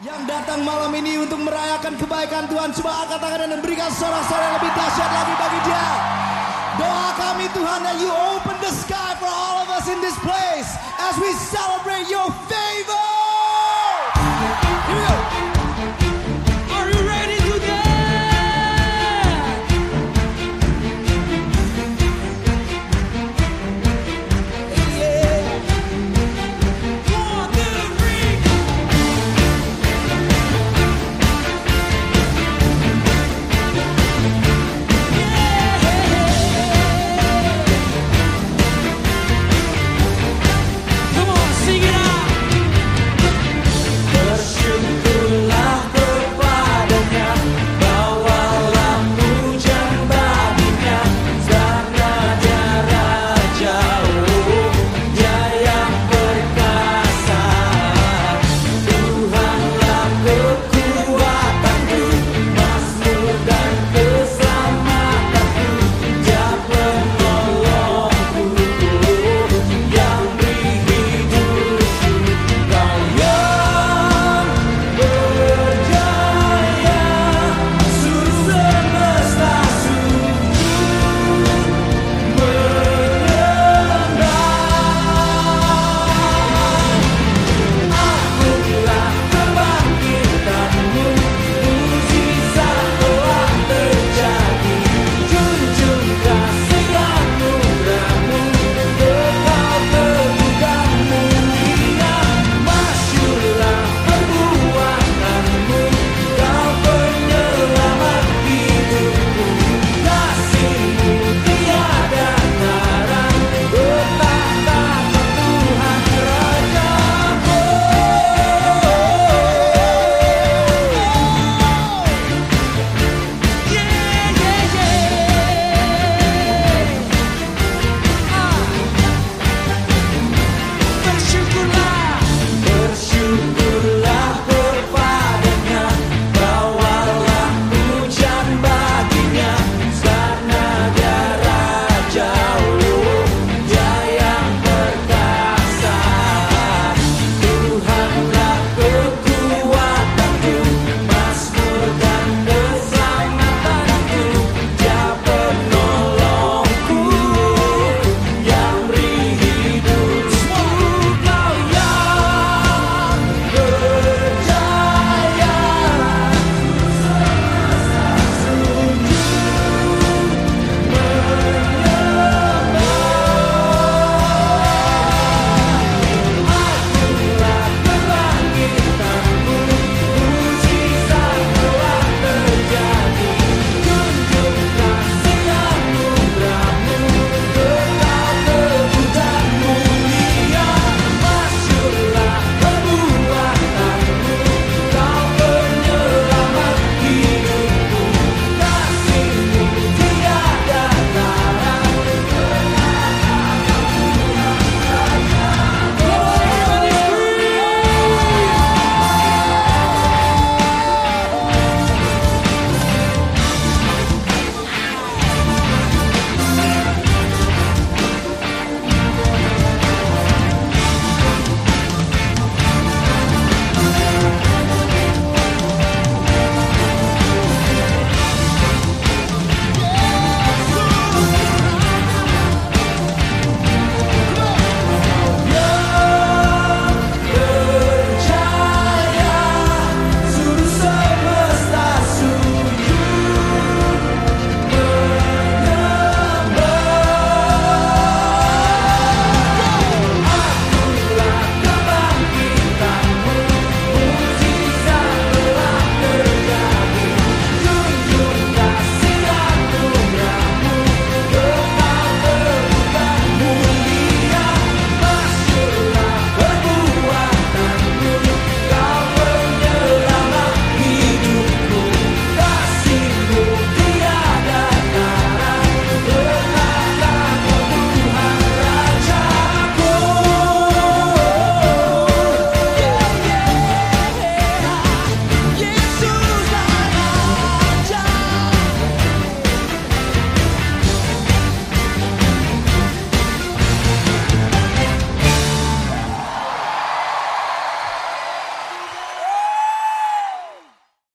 Yang datang malam ini untuk merayakan kebaikan Tuhan. Coba angkat tangan dan berikan sorak-sorak yang lebih dahsyat lagi bagi dia. Doa kami Tuhan that you open the sky for all of us in this place As we celebrate your